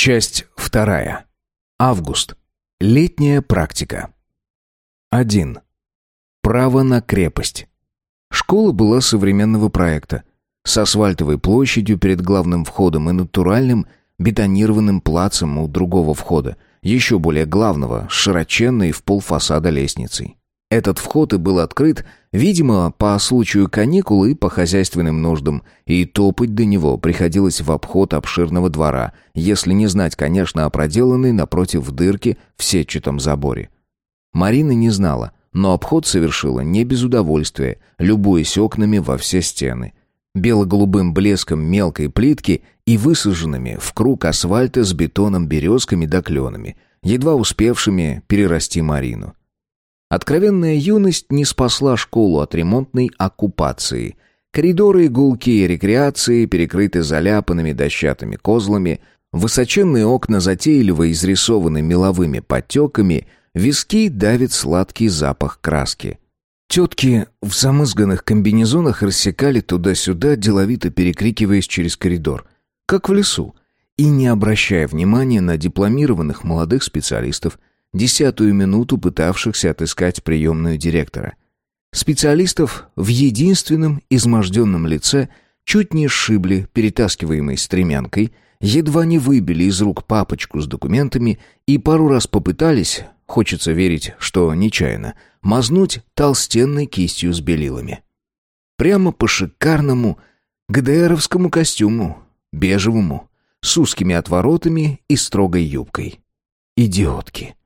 Часть вторая. Август. Летняя практика. 1. Право на крепость. Школа была современного проекта, с асфальтовой площадью перед главным входом и натуральным бетонированным плацем у другого входа, еще более главного, с широченной в полфасада лестницей. Этот вход и был открыт, видимо, по случаю каникул и по хозяйственным нуждам, и топать до него приходилось в обход обширного двора, если не знать, конечно, о проделанной напротив дырки в сетчатом заборе. Марина не знала, но обход совершила не без удовольствия, любуясь окнами во все стены. Бело-голубым блеском мелкой плитки и высаженными в круг асфальта с бетоном березками да кленами, едва успевшими перерасти Марину. Откровенная юность не спасла школу от ремонтной оккупации. Коридоры и гулкие рекреации перекрыты заляпанными дощатыми козлами, высоченные окна затейливо изрисованы меловыми подтеками, виски давит сладкий запах краски. Тетки в замызганных комбинезонах рассекали туда-сюда, деловито перекрикиваясь через коридор, как в лесу, и не обращая внимания на дипломированных молодых специалистов, десятую минуту пытавшихся отыскать приемную директора. Специалистов в единственном изможденном лице чуть не сшибли перетаскиваемой стремянкой, едва не выбили из рук папочку с документами и пару раз попытались, хочется верить, что нечаянно, мазнуть толстенной кистью с белилами. Прямо по шикарному ГДРовскому костюму, бежевому, с узкими отворотами и строгой юбкой. Идиотки.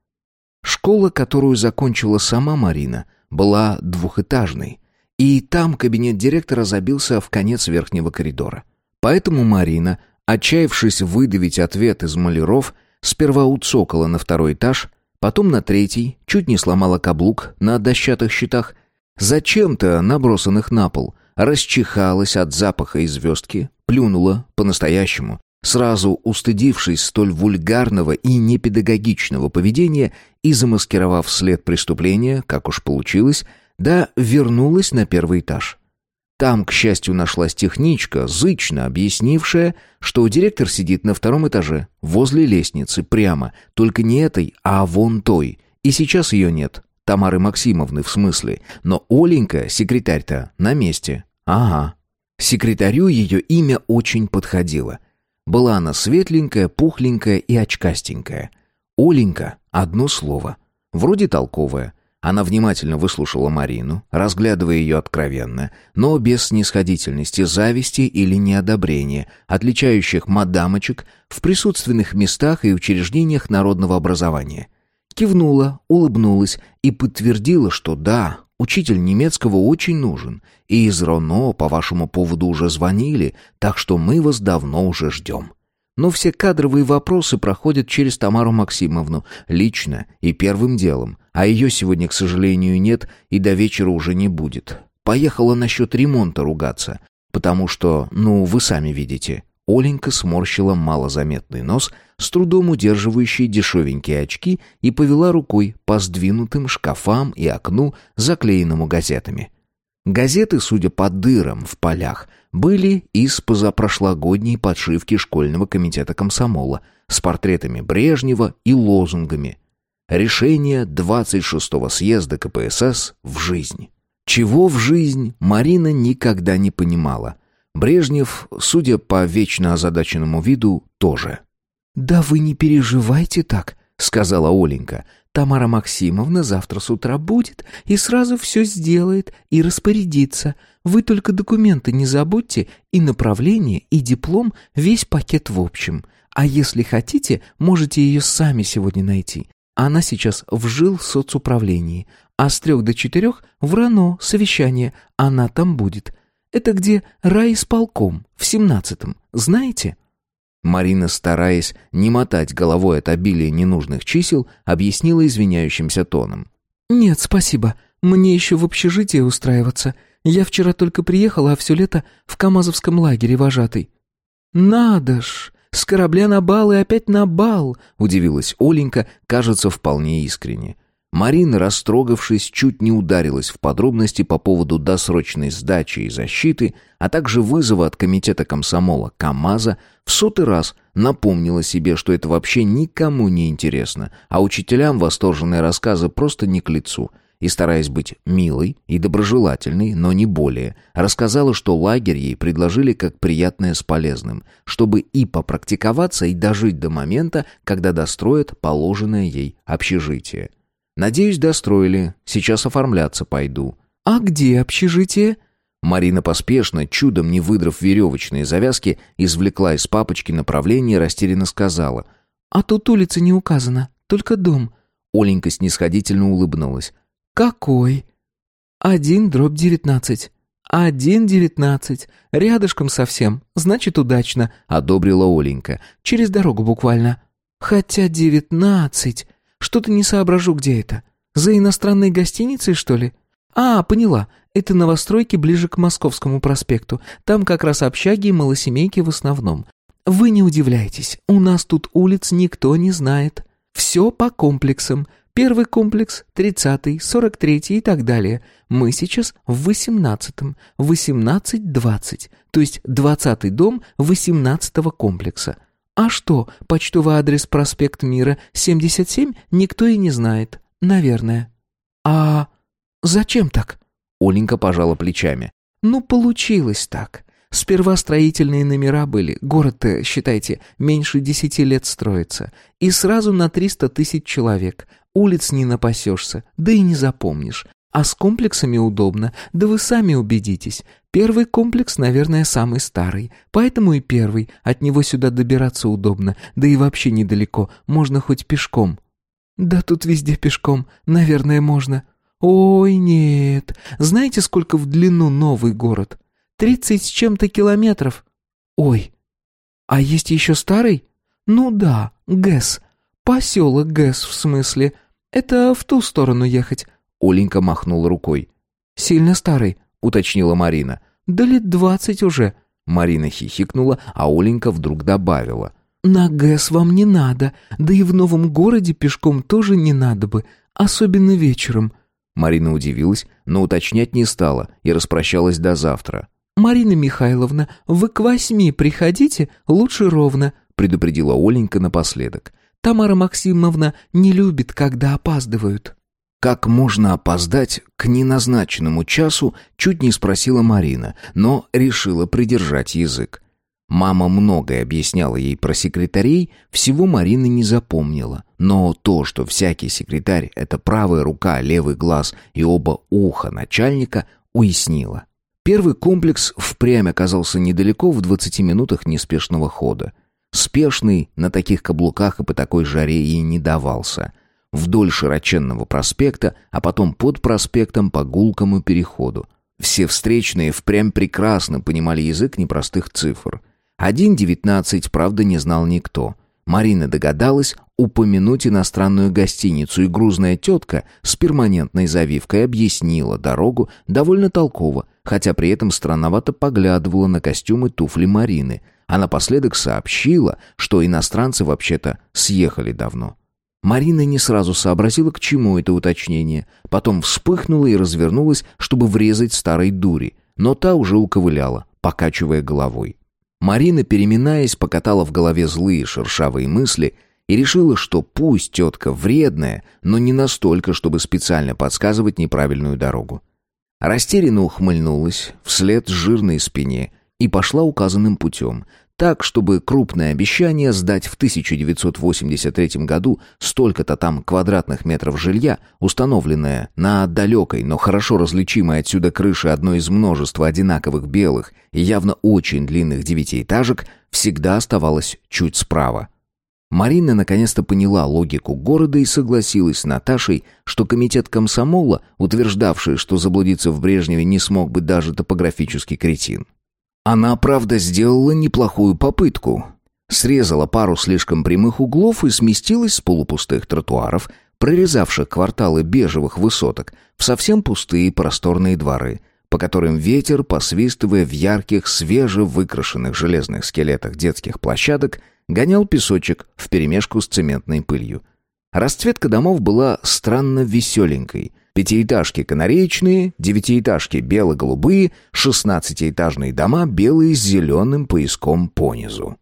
Школа, которую закончила сама Марина, была двухэтажной, и там кабинет директора забился в конец верхнего коридора. Поэтому Марина, отчаявшись выдавить ответ из маляров, сперва уцокала на второй этаж, потом на третий, чуть не сломала каблук на дощатых щитах, зачем-то набросанных на пол, расчихалась от запаха и звездки, плюнула по-настоящему, сразу устыдившись столь вульгарного и непедагогичного поведения и замаскировав след преступления, как уж получилось, да вернулась на первый этаж. Там, к счастью, нашлась техничка, зычно объяснившая, что директор сидит на втором этаже, возле лестницы, прямо, только не этой, а вон той, и сейчас ее нет, Тамары Максимовны в смысле, но Оленька, секретарь-то, на месте. Ага. Секретарю ее имя очень подходило — была она светленькая, пухленькая и очкастенькая. Оленька — одно слово. Вроде толковая. Она внимательно выслушала Марину, разглядывая ее откровенно, но без снисходительности, зависти или неодобрения, отличающих мадамочек в присутственных местах и учреждениях народного образования. Кивнула, улыбнулась и подтвердила, что да, Учитель немецкого очень нужен, и из РОНО по вашему поводу уже звонили, так что мы вас давно уже ждем. Но все кадровые вопросы проходят через Тамару Максимовну, лично и первым делом, а ее сегодня, к сожалению, нет и до вечера уже не будет. Поехала насчет ремонта ругаться, потому что, ну, вы сами видите, Оленька сморщила малозаметный нос, с трудом удерживающий дешевенькие очки, и повела рукой по сдвинутым шкафам и окну, заклеенному газетами. Газеты, судя по дырам в полях, были из позапрошлогодней подшивки школьного комитета комсомола с портретами Брежнева и лозунгами «Решение 26-го съезда КПСС в жизнь». Чего в жизнь Марина никогда не понимала. Брежнев, судя по вечно озадаченному виду, тоже. «Да вы не переживайте так», — сказала Оленька. «Тамара Максимовна завтра с утра будет и сразу все сделает и распорядится. Вы только документы не забудьте, и направление, и диплом, весь пакет в общем. А если хотите, можете ее сами сегодня найти. Она сейчас в жил соцуправлении, а с трех до четырех в РАНО совещание, она там будет. Это где райисполком, в семнадцатом, знаете?» Марина, стараясь не мотать головой от обилия ненужных чисел, объяснила извиняющимся тоном. «Нет, спасибо. Мне еще в общежитие устраиваться. Я вчера только приехала, а все лето в Камазовском лагере вожатый». «Надо ж! С корабля на бал и опять на бал!» — удивилась Оленька, кажется, вполне искренне. Марина, растрогавшись, чуть не ударилась в подробности по поводу досрочной сдачи и защиты, а также вызова от комитета комсомола КамАЗа, в сотый раз напомнила себе, что это вообще никому не интересно, а учителям восторженные рассказы просто не к лицу. И, стараясь быть милой и доброжелательной, но не более, рассказала, что лагерь ей предложили как приятное с полезным, чтобы и попрактиковаться, и дожить до момента, когда достроят положенное ей общежитие. Надеюсь, достроили. Сейчас оформляться пойду. А где общежитие? Марина поспешно, чудом не выдрав веревочные завязки, извлекла из папочки направление и растерянно сказала. «А тут улица не указана, только дом». Оленька снисходительно улыбнулась. «Какой?» «Один дробь девятнадцать». «Один девятнадцать. Рядышком совсем. Значит, удачно», — одобрила Оленька. «Через дорогу буквально». «Хотя девятнадцать. Что-то не соображу, где это. За иностранной гостиницей, что ли? А, поняла. Это новостройки ближе к Московскому проспекту. Там как раз общаги и малосемейки в основном. Вы не удивляйтесь, у нас тут улиц никто не знает. Все по комплексам. Первый комплекс, тридцатый, сорок третий и так далее. Мы сейчас в восемнадцатом, восемнадцать-двадцать, то есть двадцатый дом восемнадцатого комплекса. А что, почтовый адрес проспект Мира, 77, никто и не знает. Наверное. А зачем так? Оленька пожала плечами. Ну, получилось так. Сперва строительные номера были. Город-то, считайте, меньше десяти лет строится. И сразу на триста тысяч человек. Улиц не напасешься, да и не запомнишь. А с комплексами удобно, да вы сами убедитесь. Первый комплекс, наверное, самый старый, поэтому и первый. От него сюда добираться удобно, да и вообще недалеко, можно хоть пешком. Да тут везде пешком, наверное, можно. Ой, нет. Знаете, сколько в длину новый город? Тридцать с чем-то километров. Ой. А есть еще старый? Ну да, ГЭС. Поселок ГЭС, в смысле. Это в ту сторону ехать. Оленька махнула рукой. «Сильно старый», — уточнила Марина. «Да лет двадцать уже». Марина хихикнула, а Оленька вдруг добавила. «На ГЭС вам не надо, да и в новом городе пешком тоже не надо бы, особенно вечером». Марина удивилась, но уточнять не стала и распрощалась до завтра. «Марина Михайловна, вы к восьми приходите, лучше ровно», — предупредила Оленька напоследок. «Тамара Максимовна не любит, когда опаздывают». Как можно опоздать к неназначенному часу, чуть не спросила Марина, но решила придержать язык. Мама многое объясняла ей про секретарей, всего Марина не запомнила. Но то, что всякий секретарь — это правая рука, левый глаз и оба уха начальника, уяснила. Первый комплекс впрямь оказался недалеко в 20 минутах неспешного хода. Спешный на таких каблуках и по такой жаре ей не давался — вдоль широченного проспекта, а потом под проспектом по гулкому переходу. Все встречные впрямь прекрасно понимали язык непростых цифр. Один девятнадцать, правда, не знал никто. Марина догадалась упомянуть иностранную гостиницу, и грузная тетка с перманентной завивкой объяснила дорогу довольно толково, хотя при этом странновато поглядывала на костюмы туфли Марины, а напоследок сообщила, что иностранцы вообще-то съехали давно. Марина не сразу сообразила, к чему это уточнение. Потом вспыхнула и развернулась, чтобы врезать старой дури. Но та уже уковыляла, покачивая головой. Марина, переминаясь, покатала в голове злые шершавые мысли и решила, что пусть тетка вредная, но не настолько, чтобы специально подсказывать неправильную дорогу. Растерянно ухмыльнулась вслед жирной спине и пошла указанным путем, так, чтобы крупное обещание сдать в 1983 году столько-то там квадратных метров жилья, установленное на далекой, но хорошо различимой отсюда крыше одной из множества одинаковых белых и явно очень длинных девятиэтажек, всегда оставалось чуть справа. Марина наконец-то поняла логику города и согласилась с Наташей, что комитет комсомола, утверждавший, что заблудиться в Брежневе не смог бы даже топографический кретин. Она, правда, сделала неплохую попытку. Срезала пару слишком прямых углов и сместилась с полупустых тротуаров, прорезавших кварталы бежевых высоток, в совсем пустые просторные дворы, по которым ветер, посвистывая в ярких, свежевыкрашенных железных скелетах детских площадок, гонял песочек вперемешку с цементной пылью. Расцветка домов была странно веселенькой. Пятиэтажки канареечные, девятиэтажки бело-голубые, шестнадцатиэтажные дома белые с зеленым пояском понизу.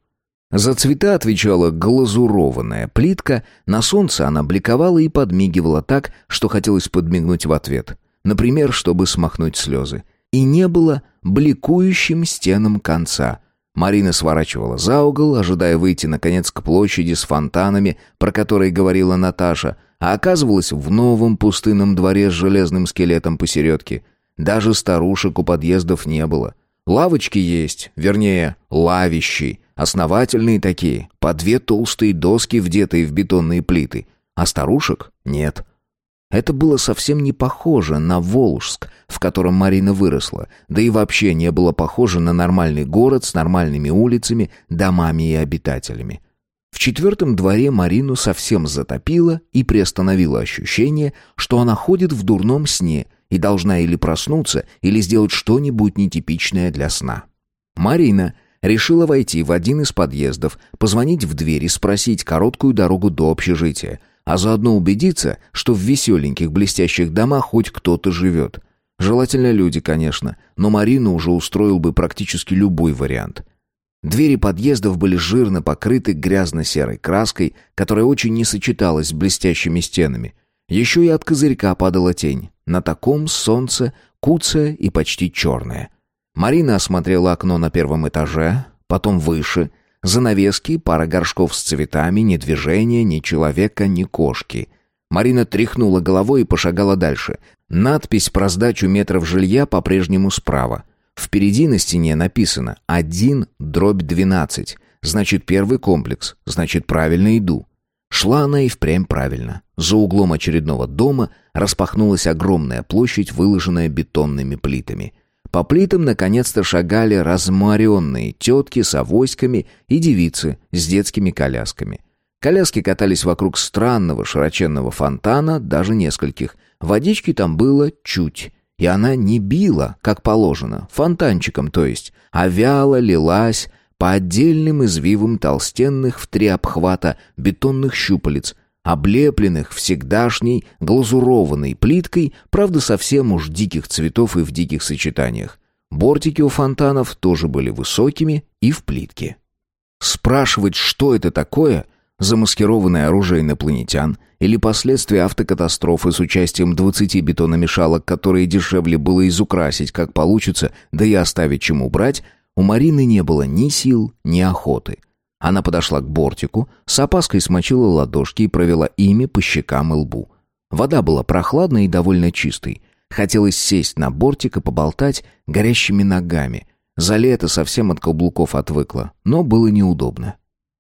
За цвета отвечала глазурованная плитка, на солнце она бликовала и подмигивала так, что хотелось подмигнуть в ответ. Например, чтобы смахнуть слезы. И не было бликующим стенам конца. Марина сворачивала за угол, ожидая выйти, наконец, к площади с фонтанами, про которые говорила Наташа, а оказывалась в новом пустынном дворе с железным скелетом посередке. Даже старушек у подъездов не было. Лавочки есть, вернее, лавищи, основательные такие, по две толстые доски, вдетые в бетонные плиты. А старушек нет. Это было совсем не похоже на Волжск, в котором Марина выросла, да и вообще не было похоже на нормальный город с нормальными улицами, домами и обитателями. В четвертом дворе Марину совсем затопило и приостановило ощущение, что она ходит в дурном сне – и должна или проснуться, или сделать что-нибудь нетипичное для сна. Марина решила войти в один из подъездов, позвонить в дверь и спросить короткую дорогу до общежития, а заодно убедиться, что в веселеньких блестящих домах хоть кто-то живет. Желательно люди, конечно, но Марину уже устроил бы практически любой вариант. Двери подъездов были жирно покрыты грязно-серой краской, которая очень не сочеталась с блестящими стенами. Еще и от козырька падала тень. На таком солнце куцое и почти черное. Марина осмотрела окно на первом этаже, потом выше. Занавески, пара горшков с цветами, ни движения, ни человека, ни кошки. Марина тряхнула головой и пошагала дальше. Надпись про сдачу метров жилья по-прежнему справа. Впереди на стене написано «один дробь двенадцать». Значит, первый комплекс. Значит, правильно иду. Шла она и впрямь правильно. За углом очередного дома распахнулась огромная площадь, выложенная бетонными плитами. По плитам наконец-то шагали разморенные тетки с авоськами и девицы с детскими колясками. Коляски катались вокруг странного широченного фонтана, даже нескольких. Водички там было чуть, и она не била, как положено, фонтанчиком то есть, а вяло лилась по отдельным извивам толстенных в три обхвата бетонных щупалец, облепленных всегдашней глазурованной плиткой, правда совсем уж диких цветов и в диких сочетаниях. Бортики у фонтанов тоже были высокими и в плитке. Спрашивать, что это такое, замаскированное оружие инопланетян или последствия автокатастрофы с участием 20 бетономешалок, которые дешевле было изукрасить, как получится, да и оставить чему брать, у Марины не было ни сил, ни охоты. Она подошла к бортику, с опаской смочила ладошки и провела ими по щекам и лбу. Вода была прохладной и довольно чистой. Хотелось сесть на бортик и поболтать горящими ногами. За лето совсем от каблуков отвыкла, но было неудобно.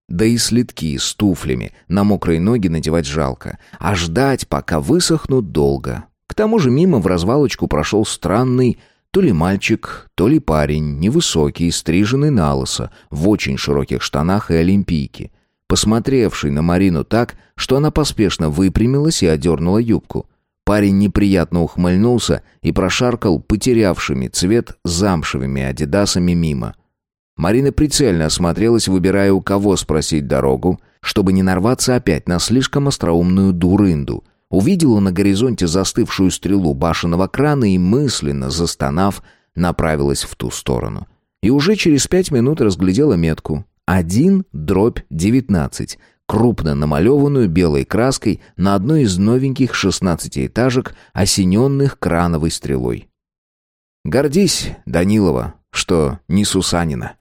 Да и следки с туфлями на мокрые ноги надевать жалко, а ждать, пока высохнут, долго. К тому же мимо в развалочку прошел странный то ли мальчик, то ли парень, невысокий, стриженный на лысо, в очень широких штанах и олимпийке, посмотревший на Марину так, что она поспешно выпрямилась и одернула юбку. Парень неприятно ухмыльнулся и прошаркал потерявшими цвет замшевыми адидасами мимо. Марина прицельно осмотрелась, выбирая у кого спросить дорогу, чтобы не нарваться опять на слишком остроумную дурынду — Увидела на горизонте застывшую стрелу башенного крана и, мысленно застонав, направилась в ту сторону. И уже через пять минут разглядела метку. Один дробь девятнадцать, крупно намалеванную белой краской на одной из новеньких шестнадцатиэтажек, осененных крановой стрелой. Гордись, Данилова, что не Сусанина.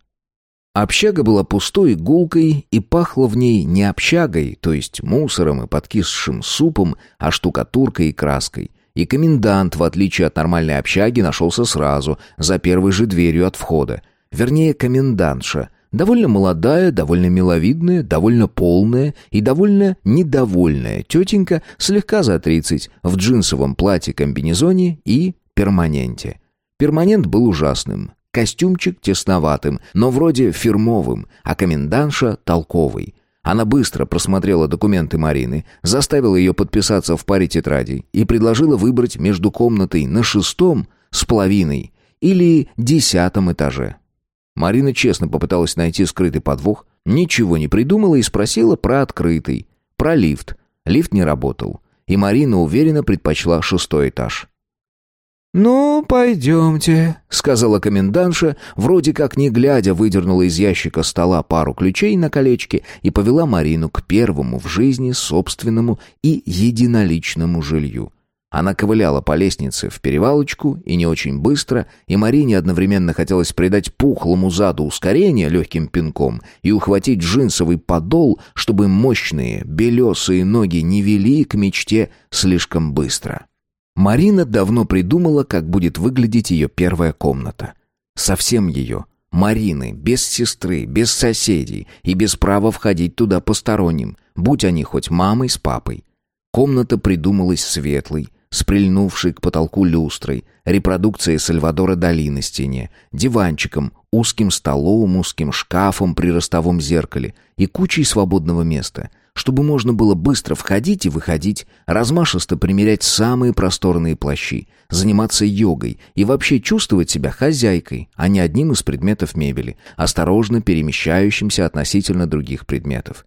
Общага была пустой и гулкой, и пахло в ней не общагой, то есть мусором и подкисшим супом, а штукатуркой и краской. И комендант, в отличие от нормальной общаги, нашелся сразу, за первой же дверью от входа. Вернее, комендантша. Довольно молодая, довольно миловидная, довольно полная и довольно недовольная тетенька, слегка за тридцать, в джинсовом платье-комбинезоне и перманенте. Перманент был ужасным. Костюмчик тесноватым, но вроде фирмовым, а комендантша толковый. Она быстро просмотрела документы Марины, заставила ее подписаться в паре тетрадей и предложила выбрать между комнатой на шестом с половиной или десятом этаже. Марина честно попыталась найти скрытый подвох, ничего не придумала и спросила про открытый, про лифт. Лифт не работал, и Марина уверенно предпочла шестой этаж. «Ну, пойдемте», — сказала комендантша, вроде как не глядя выдернула из ящика стола пару ключей на колечке и повела Марину к первому в жизни собственному и единоличному жилью. Она ковыляла по лестнице в перевалочку и не очень быстро, и Марине одновременно хотелось придать пухлому заду ускорение легким пинком и ухватить джинсовый подол, чтобы мощные белесые ноги не вели к мечте слишком быстро. Марина давно придумала, как будет выглядеть ее первая комната. Совсем ее. Марины, без сестры, без соседей и без права входить туда посторонним, будь они хоть мамой с папой. Комната придумалась светлой, с прильнувшей к потолку люстрой, репродукцией Сальвадора Дали на стене, диванчиком, узким столом, узким шкафом при ростовом зеркале и кучей свободного места, чтобы можно было быстро входить и выходить, размашисто примерять самые просторные плащи, заниматься йогой и вообще чувствовать себя хозяйкой, а не одним из предметов мебели, осторожно перемещающимся относительно других предметов.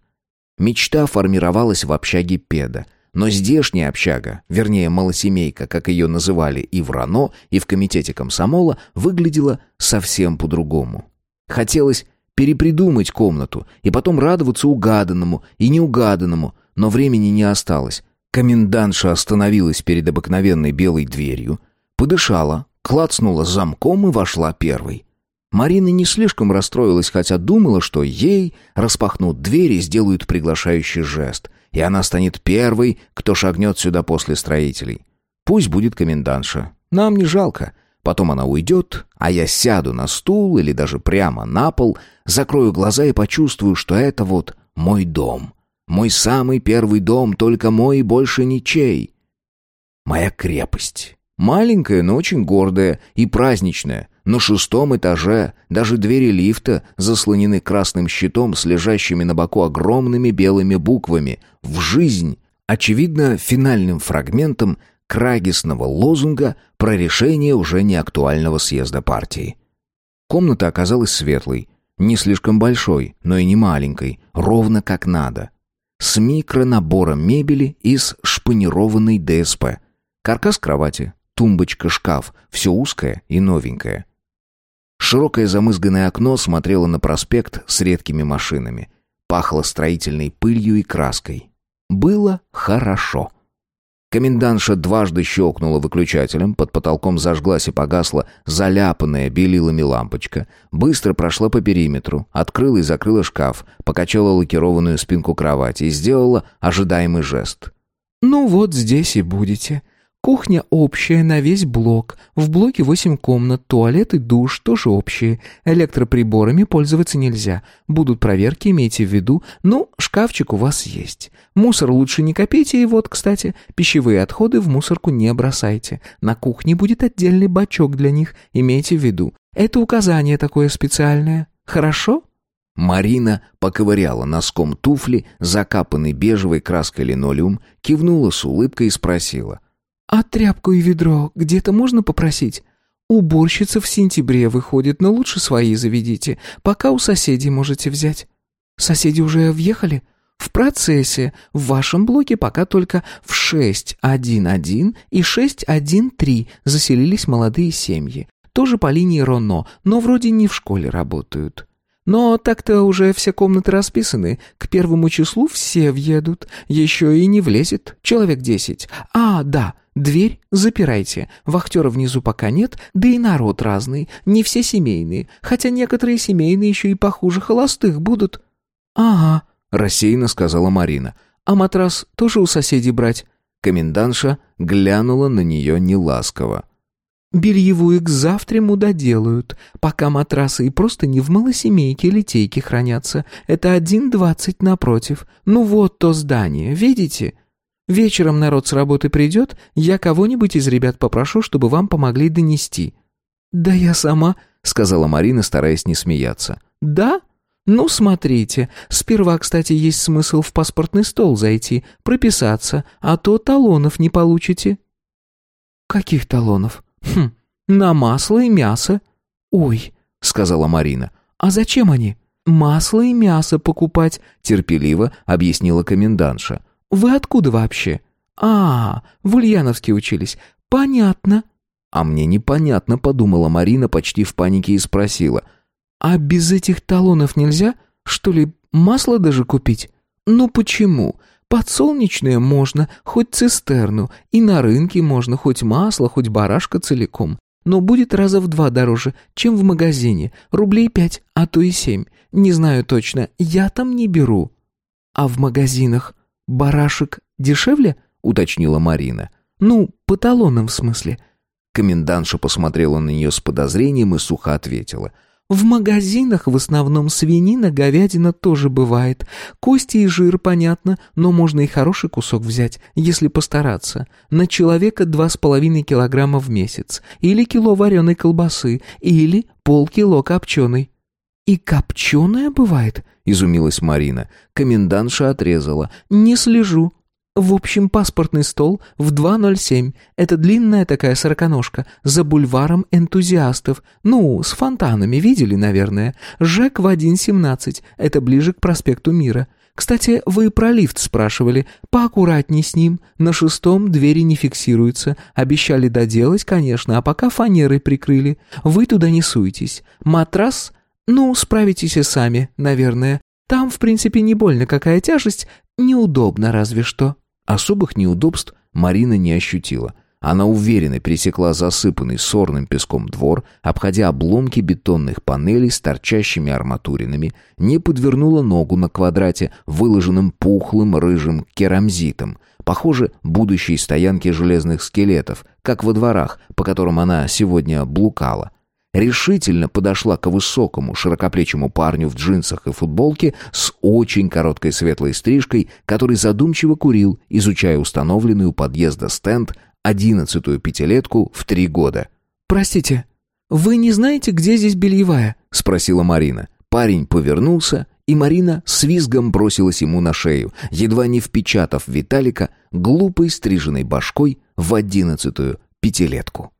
Мечта формировалась в общаге Педа, но здешняя общага, вернее малосемейка, как ее называли и в РАНО, и в комитете комсомола, выглядела совсем по-другому. Хотелось перепридумать комнату и потом радоваться угаданному и неугаданному, но времени не осталось. Комендантша остановилась перед обыкновенной белой дверью, подышала, клацнула замком и вошла первой. Марина не слишком расстроилась, хотя думала, что ей распахнут дверь и сделают приглашающий жест, и она станет первой, кто шагнет сюда после строителей. Пусть будет комендантша. Нам не жалко. Потом она уйдет, а я сяду на стул или даже прямо на пол, закрою глаза и почувствую, что это вот мой дом. Мой самый первый дом, только мой и больше ничей. Моя крепость. Маленькая, но очень гордая и праздничная. На шестом этаже даже двери лифта заслонены красным щитом с лежащими на боку огромными белыми буквами «В жизнь!» Очевидно, финальным фрагментом крагисного лозунга про решение уже неактуального съезда партии. Комната оказалась светлой, не слишком большой, но и не маленькой, ровно как надо. С микронабором мебели из шпанированной ДСП. Каркас кровати, тумбочка, шкаф, все узкое и новенькое. Широкое замызганное окно смотрело на проспект с редкими машинами. Пахло строительной пылью и краской. Было хорошо. Комендантша дважды щелкнула выключателем, под потолком зажглась и погасла заляпанная белилами лампочка, быстро прошла по периметру, открыла и закрыла шкаф, покачала лакированную спинку кровати и сделала ожидаемый жест. «Ну вот здесь и будете», Кухня общая на весь блок. В блоке восемь комнат, туалет и душ тоже общие. Электроприборами пользоваться нельзя. Будут проверки, имейте в виду. Ну, шкафчик у вас есть. Мусор лучше не копейте, и вот, кстати, пищевые отходы в мусорку не бросайте. На кухне будет отдельный бачок для них, имейте в виду. Это указание такое специальное. Хорошо? Марина поковыряла носком туфли, закапанный бежевой краской линолеум, кивнула с улыбкой и спросила. «А тряпку и ведро где-то можно попросить? Уборщица в сентябре выходит, но лучше свои заведите, пока у соседей можете взять. Соседи уже въехали?» В процессе. В вашем блоке пока только в 6.1.1 и 6.1.3 заселились молодые семьи. Тоже по линии Роно, но вроде не в школе работают. Но так-то уже все комнаты расписаны. К первому числу все въедут. Еще и не влезет. Человек десять. А, да, дверь запирайте. Вахтера внизу пока нет, да и народ разный. Не все семейные. Хотя некоторые семейные еще и похуже холостых будут. Ага, рассеянно сказала Марина. А матрас тоже у соседей брать? Комендантша глянула на нее неласково. Бельевую к завтраму доделают, пока матрасы и просто не в малосемейке литейки хранятся. Это один двадцать напротив. Ну вот то здание, видите? Вечером народ с работы придет, я кого-нибудь из ребят попрошу, чтобы вам помогли донести». «Да я сама», — сказала Марина, стараясь не смеяться. «Да? Ну, смотрите. Сперва, кстати, есть смысл в паспортный стол зайти, прописаться, а то талонов не получите». «Каких талонов?» «Хм, на масло и мясо». «Ой», — сказала Марина, — «а зачем они?» «Масло и мясо покупать», — терпеливо объяснила комендантша. вы откуда вообще?» «А, в Ульяновске учились. Понятно». «А мне непонятно», — подумала Марина почти в панике и спросила. «А без этих талонов нельзя, что ли, масло даже купить?» «Ну почему? Подсолнечное можно, хоть цистерну, и на рынке можно хоть масло, хоть барашка целиком. Но будет раза в два дороже, чем в магазине. Рублей пять, а то и семь. Не знаю точно, я там не беру». «А в магазинах барашек дешевле?» — уточнила Марина. «Ну, по талонам в смысле». Комендантша посмотрела на нее с подозрением и сухо ответила. «В магазинах в основном свинина, говядина тоже бывает. Кости и жир, понятно, но можно и хороший кусок взять, если постараться. На человека два с половиной килограмма в месяц. Или кило вареной колбасы, или полкило копченой». «И копченая бывает?» — изумилась Марина. Комендантша отрезала. «Не слежу. В общем, паспортный стол в 2.07. Это длинная такая сороконожка, за бульваром энтузиастов. Ну, с фонтанами, видели, наверное. ЖЭК в 1.17. Это ближе к проспекту Мира. Кстати, вы про лифт спрашивали. Поаккуратней с ним. На шестом двери не фиксируются. Обещали доделать, конечно, а пока фанерой прикрыли. Вы туда не суетесь. Матрас? Ну, справитесь и сами, наверное. Там, в принципе, не больно какая тяжесть. Неудобно разве что. Особых неудобств Марина не ощутила. Она уверенно пересекла засыпанный сорным песком двор, обходя обломки бетонных панелей с торчащими арматуринами, не подвернула ногу на квадрате, выложенном пухлым рыжим керамзитом, похоже, будущей стоянки железных скелетов, как во дворах, по которым она сегодня блукала решительно подошла к высокому, широкоплечему парню в джинсах и футболке с очень короткой светлой стрижкой, который задумчиво курил, изучая установленный у подъезда стенд одиннадцатую пятилетку в три года. «Простите, вы не знаете, где здесь бельевая?» — спросила Марина. Парень повернулся, и Марина с визгом бросилась ему на шею, едва не впечатав Виталика глупой стриженной башкой в одиннадцатую пятилетку.